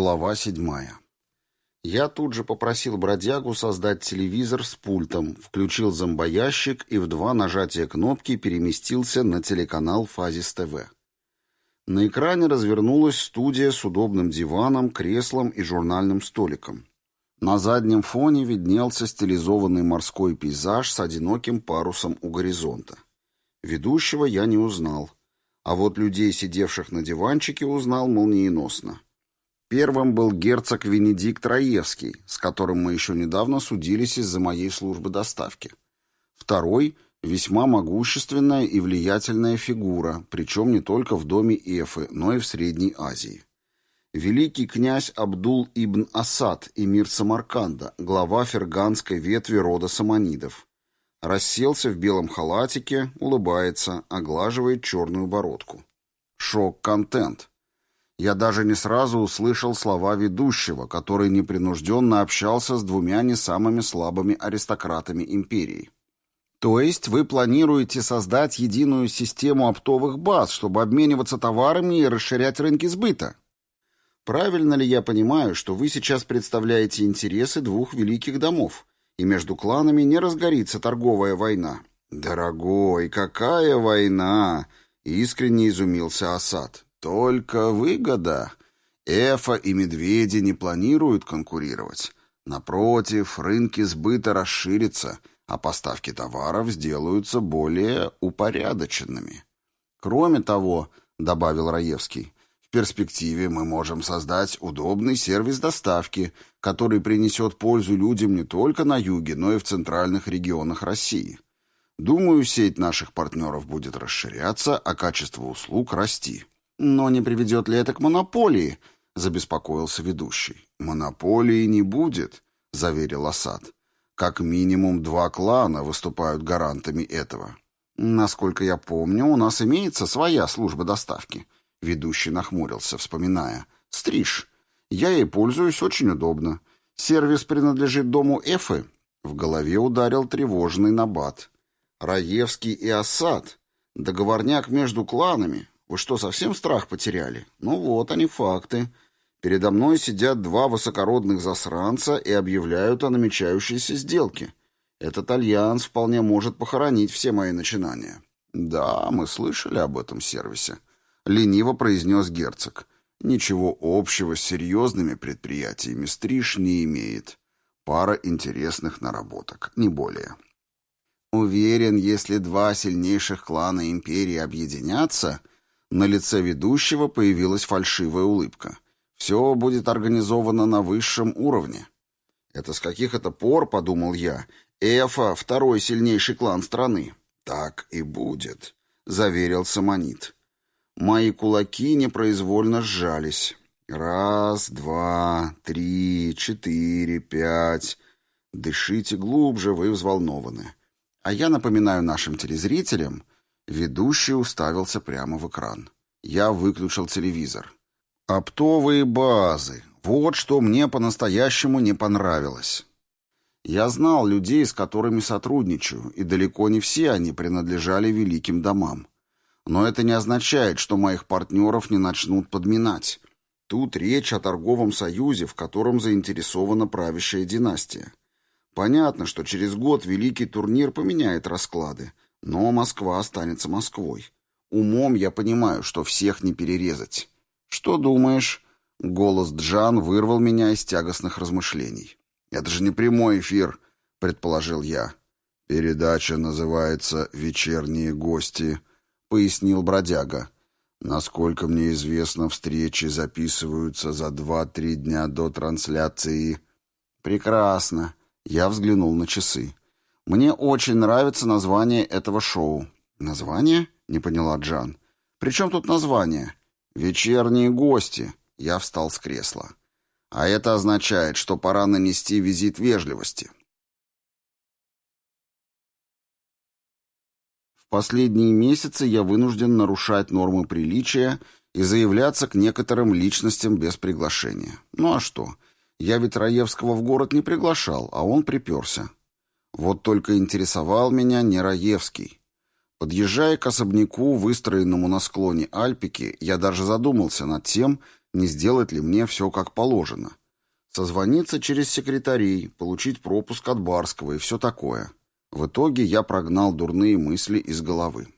Глава седьмая. Я тут же попросил бродягу создать телевизор с пультом, включил зомбоящик и в два нажатия кнопки переместился на телеканал «Фазис ТВ». На экране развернулась студия с удобным диваном, креслом и журнальным столиком. На заднем фоне виднелся стилизованный морской пейзаж с одиноким парусом у горизонта. Ведущего я не узнал, а вот людей, сидевших на диванчике, узнал молниеносно. Первым был герцог Венедикт Раевский, с которым мы еще недавно судились из-за моей службы доставки. Второй — весьма могущественная и влиятельная фигура, причем не только в доме Эфы, но и в Средней Азии. Великий князь Абдул ибн Асад, эмир Самарканда, глава ферганской ветви рода саманидов. Расселся в белом халатике, улыбается, оглаживает черную бородку. Шок-контент. Я даже не сразу услышал слова ведущего, который непринужденно общался с двумя не самыми слабыми аристократами империи. То есть вы планируете создать единую систему оптовых баз, чтобы обмениваться товарами и расширять рынки сбыта? Правильно ли я понимаю, что вы сейчас представляете интересы двух великих домов, и между кланами не разгорится торговая война? Дорогой, какая война? Искренне изумился Асад. Только выгода. Эфа и медведи не планируют конкурировать. Напротив, рынки сбыта расширятся, а поставки товаров сделаются более упорядоченными. Кроме того, добавил Раевский, в перспективе мы можем создать удобный сервис доставки, который принесет пользу людям не только на юге, но и в центральных регионах России. Думаю, сеть наших партнеров будет расширяться, а качество услуг расти. «Но не приведет ли это к монополии?» — забеспокоился ведущий. «Монополии не будет», — заверил Асад. «Как минимум два клана выступают гарантами этого». «Насколько я помню, у нас имеется своя служба доставки». Ведущий нахмурился, вспоминая. «Стриж. Я ей пользуюсь очень удобно. Сервис принадлежит дому Эфы». В голове ударил тревожный набат. «Раевский и Асад. Договорняк между кланами. Вы что, совсем страх потеряли? Ну вот они факты. Передо мной сидят два высокородных засранца и объявляют о намечающейся сделке. Этот альянс вполне может похоронить все мои начинания. Да, мы слышали об этом сервисе. Лениво произнес герцог. Ничего общего с серьезными предприятиями Стриж не имеет. Пара интересных наработок, не более. Уверен, если два сильнейших клана империи объединятся, на лице ведущего появилась фальшивая улыбка. «Все будет организовано на высшем уровне». «Это с каких это пор, — подумал я, — Эфа — второй сильнейший клан страны». «Так и будет», — заверил Самонит. Мои кулаки непроизвольно сжались. Раз, два, три, четыре, пять. Дышите глубже, вы взволнованы. А я напоминаю нашим телезрителям, Ведущий уставился прямо в экран. Я выключил телевизор. Оптовые базы. Вот что мне по-настоящему не понравилось. Я знал людей, с которыми сотрудничаю, и далеко не все они принадлежали великим домам. Но это не означает, что моих партнеров не начнут подминать. Тут речь о торговом союзе, в котором заинтересована правящая династия. Понятно, что через год великий турнир поменяет расклады, но Москва останется Москвой. Умом я понимаю, что всех не перерезать. Что думаешь? Голос Джан вырвал меня из тягостных размышлений. Это же не прямой эфир, предположил я. Передача называется «Вечерние гости», пояснил бродяга. Насколько мне известно, встречи записываются за два-три дня до трансляции. Прекрасно. Я взглянул на часы. Мне очень нравится название этого шоу. Название? Не поняла Джан. При чем тут название? Вечерние гости. Я встал с кресла. А это означает, что пора нанести визит вежливости. В последние месяцы я вынужден нарушать нормы приличия и заявляться к некоторым личностям без приглашения. Ну а что? Я ведь Раевского в город не приглашал, а он приперся. Вот только интересовал меня не Раевский. Подъезжая к особняку, выстроенному на склоне Альпики, я даже задумался над тем, Не сделать ли мне все как положено? Созвониться через секретарей, получить пропуск от Барского и все такое. В итоге я прогнал дурные мысли из головы.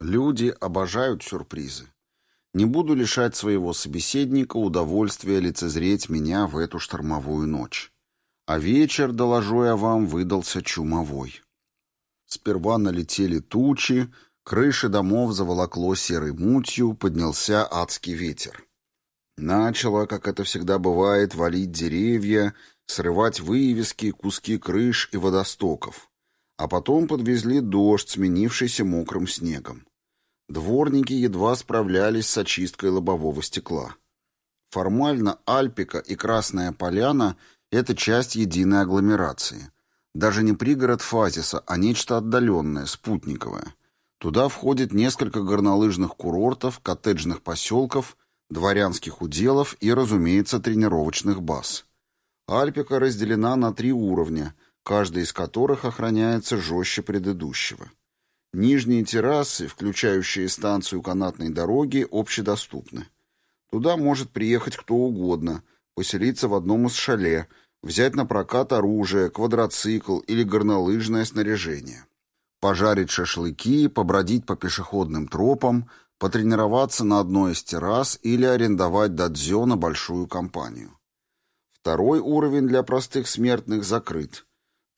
Люди обожают сюрпризы. Не буду лишать своего собеседника удовольствия лицезреть меня в эту штормовую ночь. А вечер, доложу я вам, выдался чумовой. Сперва налетели тучи, крыши домов заволокло серой мутью, поднялся адский ветер. Начало, как это всегда бывает, валить деревья, срывать вывески, куски крыш и водостоков. А потом подвезли дождь, сменившийся мокрым снегом. Дворники едва справлялись с очисткой лобового стекла. Формально Альпика и Красная Поляна — это часть единой агломерации. Даже не пригород Фазиса, а нечто отдаленное, спутниковое. Туда входит несколько горнолыжных курортов, коттеджных поселков, дворянских уделов и, разумеется, тренировочных баз. Альпика разделена на три уровня, каждый из которых охраняется жестче предыдущего. Нижние террасы, включающие станцию канатной дороги, общедоступны. Туда может приехать кто угодно, поселиться в одном из шале, взять на прокат оружие, квадроцикл или горнолыжное снаряжение. Пожарить шашлыки, побродить по пешеходным тропам, потренироваться на одной из террас или арендовать дадзё на большую компанию. Второй уровень для простых смертных закрыт –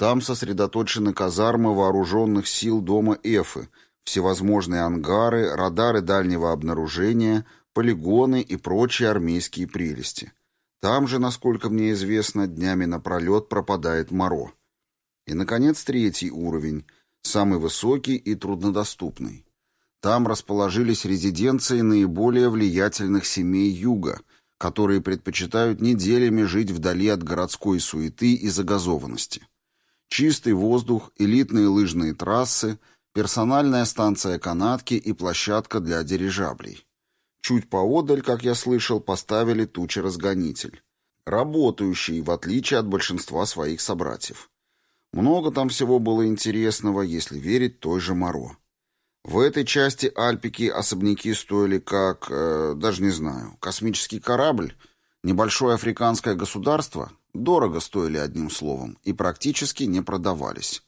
там сосредоточены казармы вооруженных сил дома Эфы, всевозможные ангары, радары дальнего обнаружения, полигоны и прочие армейские прелести. Там же, насколько мне известно, днями напролет пропадает моро. И, наконец, третий уровень, самый высокий и труднодоступный. Там расположились резиденции наиболее влиятельных семей Юга, которые предпочитают неделями жить вдали от городской суеты и загазованности. Чистый воздух, элитные лыжные трассы, персональная станция канатки и площадка для дирижаблей. Чуть поодаль, как я слышал, поставили тучеразгонитель. Работающий, в отличие от большинства своих собратьев. Много там всего было интересного, если верить той же Моро. В этой части Альпики особняки стоили как, э, даже не знаю, космический корабль, небольшое африканское государство, Дорого стоили одним словом и практически не продавались.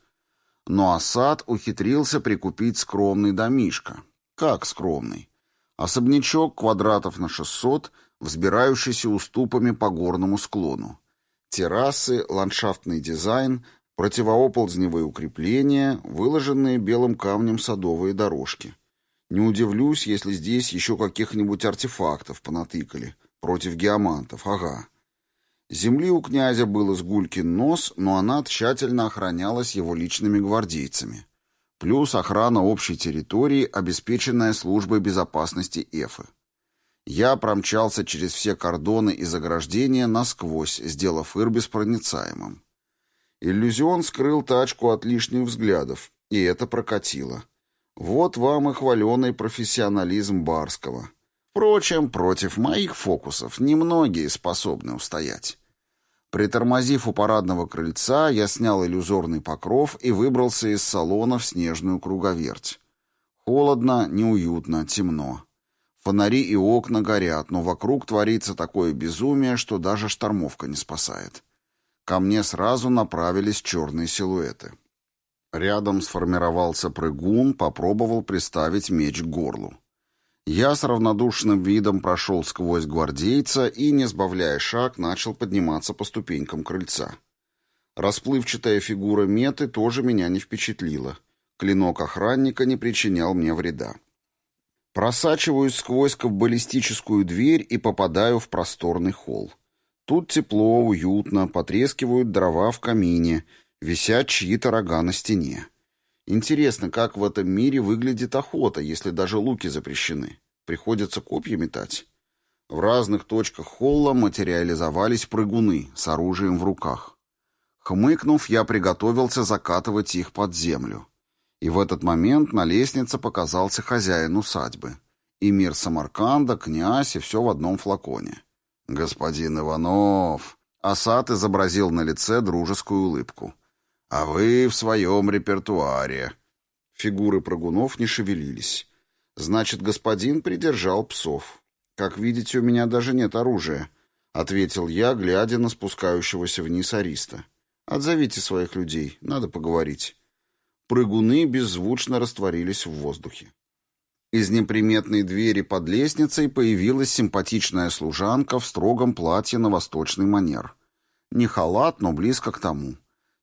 Но Асад ухитрился прикупить скромный домишко. Как скромный? Особнячок квадратов на 600, взбирающийся уступами по горному склону. Террасы, ландшафтный дизайн, противооползневые укрепления, выложенные белым камнем садовые дорожки. Не удивлюсь, если здесь еще каких-нибудь артефактов понатыкали. Против геомантов, ага. Земли у князя был изгулькин нос, но она тщательно охранялась его личными гвардейцами. Плюс охрана общей территории, обеспеченная службой безопасности Эфы. Я промчался через все кордоны и заграждения насквозь, сделав Ирбис проницаемым. Иллюзион скрыл тачку от лишних взглядов, и это прокатило. Вот вам и хваленый профессионализм Барского. Впрочем, против моих фокусов немногие способны устоять. Притормозив у парадного крыльца, я снял иллюзорный покров и выбрался из салона в снежную круговерть. Холодно, неуютно, темно. Фонари и окна горят, но вокруг творится такое безумие, что даже штормовка не спасает. Ко мне сразу направились черные силуэты. Рядом сформировался прыгун, попробовал приставить меч к горлу. Я с равнодушным видом прошел сквозь гвардейца и, не сбавляя шаг, начал подниматься по ступенькам крыльца. Расплывчатая фигура меты тоже меня не впечатлила. Клинок охранника не причинял мне вреда. Просачиваюсь сквозь баллистическую дверь и попадаю в просторный холл. Тут тепло, уютно, потрескивают дрова в камине, висят чьи-то рога на стене. Интересно, как в этом мире выглядит охота, если даже луки запрещены? Приходится копья метать. В разных точках холла материализовались прыгуны с оружием в руках. Хмыкнув, я приготовился закатывать их под землю. И в этот момент на лестнице показался хозяин усадьбы. И мир Самарканда, князь и все в одном флаконе. «Господин Иванов!» Асад изобразил на лице дружескую улыбку. А вы в своем репертуаре. Фигуры прыгунов не шевелились. Значит, господин придержал псов. «Как видите, у меня даже нет оружия», — ответил я, глядя на спускающегося вниз Ариста. «Отзовите своих людей, надо поговорить». Прыгуны беззвучно растворились в воздухе. Из неприметной двери под лестницей появилась симпатичная служанка в строгом платье на восточный манер. Не халат, но близко к тому.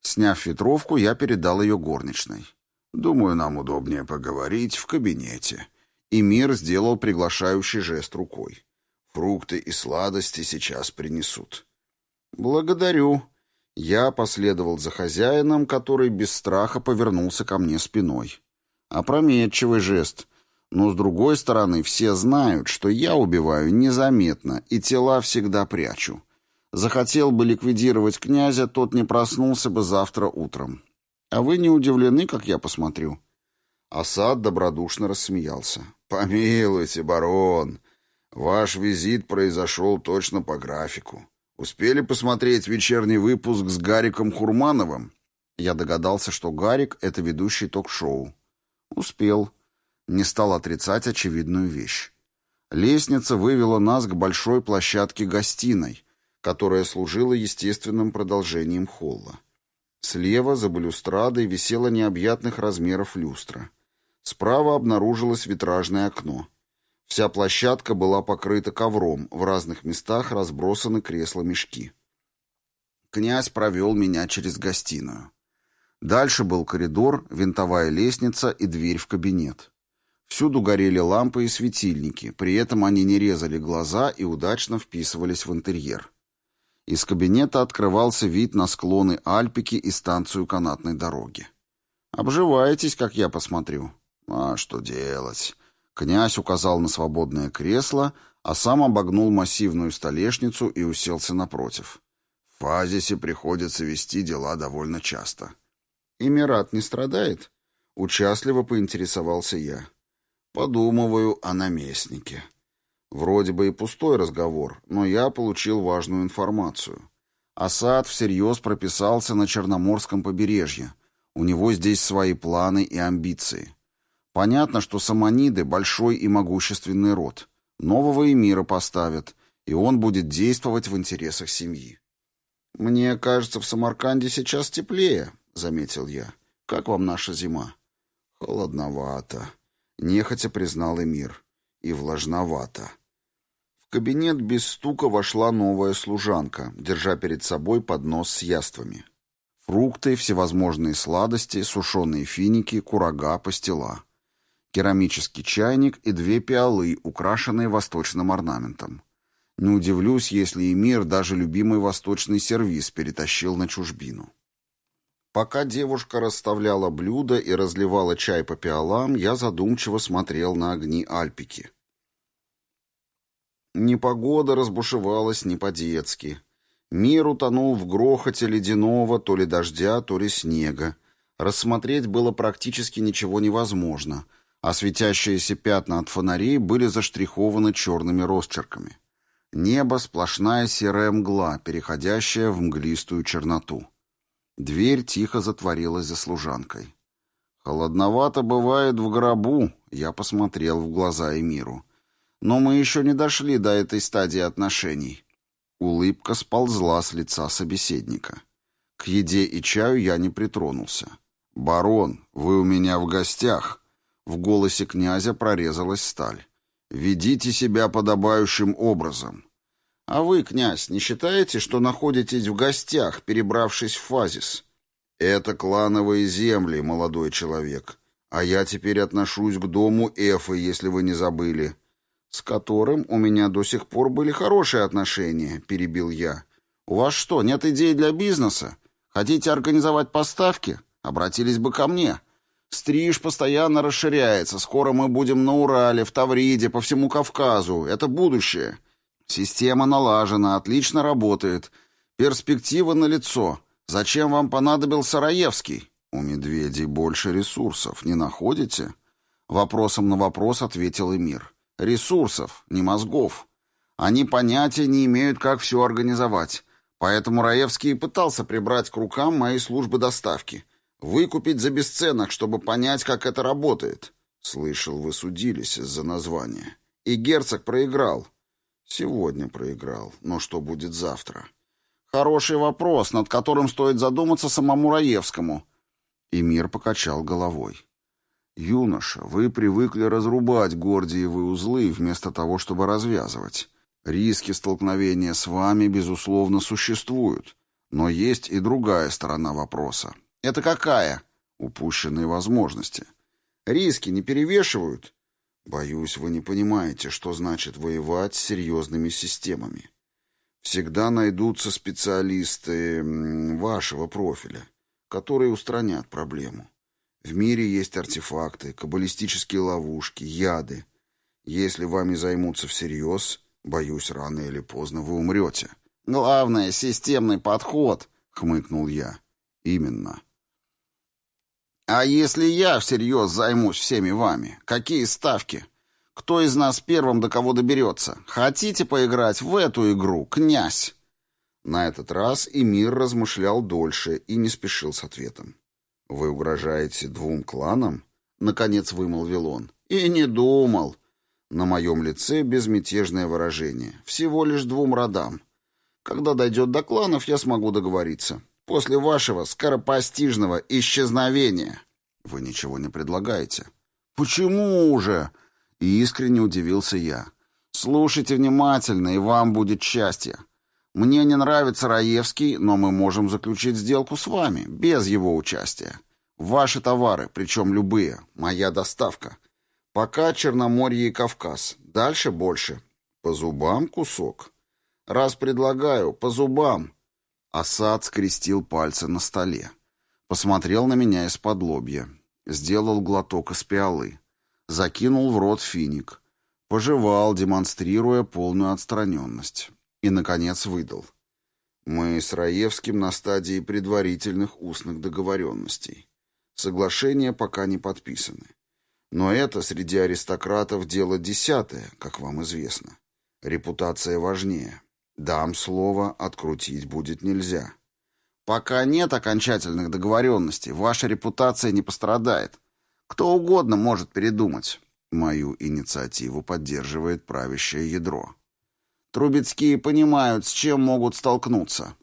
Сняв ветровку, я передал ее горничной. «Думаю, нам удобнее поговорить в кабинете». И мир сделал приглашающий жест рукой. «Фрукты и сладости сейчас принесут». «Благодарю». Я последовал за хозяином, который без страха повернулся ко мне спиной. Опрометчивый жест — но, с другой стороны, все знают, что я убиваю незаметно и тела всегда прячу. Захотел бы ликвидировать князя, тот не проснулся бы завтра утром. А вы не удивлены, как я посмотрю?» Асад добродушно рассмеялся. «Помилуйте, барон, ваш визит произошел точно по графику. Успели посмотреть вечерний выпуск с Гариком Хурмановым?» Я догадался, что Гарик — это ведущий ток-шоу. «Успел». Не стал отрицать очевидную вещь. Лестница вывела нас к большой площадке гостиной, которая служила естественным продолжением холла. Слева, за балюстрадой, висела необъятных размеров люстра. Справа обнаружилось витражное окно. Вся площадка была покрыта ковром, в разных местах разбросаны кресла-мешки. Князь провел меня через гостиную. Дальше был коридор, винтовая лестница и дверь в кабинет. Всюду горели лампы и светильники, при этом они не резали глаза и удачно вписывались в интерьер. Из кабинета открывался вид на склоны Альпики и станцию канатной дороги. «Обживаетесь, как я посмотрю». «А что делать?» Князь указал на свободное кресло, а сам обогнул массивную столешницу и уселся напротив. В Фазисе приходится вести дела довольно часто. «Эмират не страдает?» Участливо поинтересовался я. Подумываю о наместнике. Вроде бы и пустой разговор, но я получил важную информацию. Асад всерьез прописался на Черноморском побережье. У него здесь свои планы и амбиции. Понятно, что саманиды — большой и могущественный род. Нового эмира поставят, и он будет действовать в интересах семьи. «Мне кажется, в Самарканде сейчас теплее», — заметил я. «Как вам наша зима?» «Холодновато», Нехотя признал Эмир. И влажновато. Кабинет без стука вошла новая служанка, держа перед собой поднос с яствами. Фрукты, всевозможные сладости, сушеные финики, курага, пастила. Керамический чайник и две пиалы, украшенные восточным орнаментом. Не удивлюсь, если Эмир даже любимый восточный сервиз перетащил на чужбину. Пока девушка расставляла блюда и разливала чай по пиалам, я задумчиво смотрел на огни Альпики. Непогода разбушевалась не по-детски. Мир утонул в грохоте ледяного то ли дождя, то ли снега. Рассмотреть было практически ничего невозможно, а светящиеся пятна от фонарей были заштрихованы черными росчерками. Небо — сплошная серая мгла, переходящая в мглистую черноту. Дверь тихо затворилась за служанкой. «Холодновато бывает в гробу», — я посмотрел в глаза Эмиру. «Но мы еще не дошли до этой стадии отношений». Улыбка сползла с лица собеседника. К еде и чаю я не притронулся. «Барон, вы у меня в гостях!» В голосе князя прорезалась сталь. «Ведите себя подобающим образом. А вы, князь, не считаете, что находитесь в гостях, перебравшись в Фазис? Это клановые земли, молодой человек. А я теперь отношусь к дому Эфы, если вы не забыли. С которым у меня до сих пор были хорошие отношения, перебил я. У вас что, нет идей для бизнеса? Хотите организовать поставки? Обратились бы ко мне. Стриж постоянно расширяется. Скоро мы будем на Урале, в Тавриде, по всему Кавказу. Это будущее. Система налажена, отлично работает. Перспектива налицо. Зачем вам понадобился Раевский? У медведей больше ресурсов, не находите? Вопросом на вопрос ответил Эмир. Ресурсов, не мозгов. Они понятия не имеют, как все организовать. Поэтому Раевский и пытался прибрать к рукам мои службы доставки. Выкупить за бесценок, чтобы понять, как это работает. Слышал, вы судились из-за названия. И герцог проиграл. Сегодня проиграл, но что будет завтра? Хороший вопрос, над которым стоит задуматься самому Раевскому. И мир покачал головой. «Юноша, вы привыкли разрубать гордиевые узлы вместо того, чтобы развязывать. Риски столкновения с вами, безусловно, существуют. Но есть и другая сторона вопроса. Это какая? Упущенные возможности. Риски не перевешивают? Боюсь, вы не понимаете, что значит воевать с серьезными системами. Всегда найдутся специалисты вашего профиля, которые устранят проблему. В мире есть артефакты, каббалистические ловушки, яды. Если вами займутся всерьез, боюсь, рано или поздно вы умрете. «Главное — системный подход», — хмыкнул я. «Именно». «А если я всерьез займусь всеми вами? Какие ставки? Кто из нас первым до кого доберется? Хотите поиграть в эту игру, князь?» На этот раз Эмир размышлял дольше и не спешил с ответом. «Вы угрожаете двум кланам?» — наконец вымолвил он. «И не думал». На моем лице безмятежное выражение. «Всего лишь двум родам. Когда дойдет до кланов, я смогу договориться. После вашего скоропостижного исчезновения». «Вы ничего не предлагаете». «Почему же?» — искренне удивился я. «Слушайте внимательно, и вам будет счастье. Мне не нравится Раевский, но мы можем заключить сделку с вами, без его участия. Ваши товары, причем любые, моя доставка. Пока Черноморье и Кавказ, дальше больше. По зубам кусок. Раз предлагаю, по зубам. Асад скрестил пальцы на столе. Посмотрел на меня из-под лобья. Сделал глоток из пиалы. Закинул в рот финик. Пожевал, демонстрируя полную отстраненность и, наконец, выдал. Мы с Раевским на стадии предварительных устных договоренностей. Соглашения пока не подписаны. Но это среди аристократов дело десятое, как вам известно. Репутация важнее. Дам слово, открутить будет нельзя. Пока нет окончательных договоренностей, ваша репутация не пострадает. Кто угодно может передумать. Мою инициативу поддерживает правящее ядро. Трубецкие понимают, с чем могут столкнуться.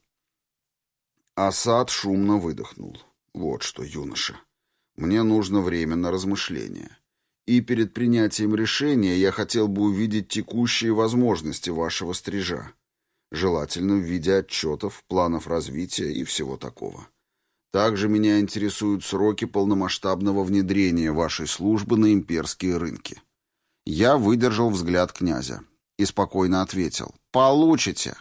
Асад шумно выдохнул. Вот что, юноша. Мне нужно время на размышление. И перед принятием решения я хотел бы увидеть текущие возможности вашего стрижа. Желательно в виде отчетов, планов развития и всего такого. Также меня интересуют сроки полномасштабного внедрения вашей службы на имперские рынки. Я выдержал взгляд князя и спокойно ответил «Получите».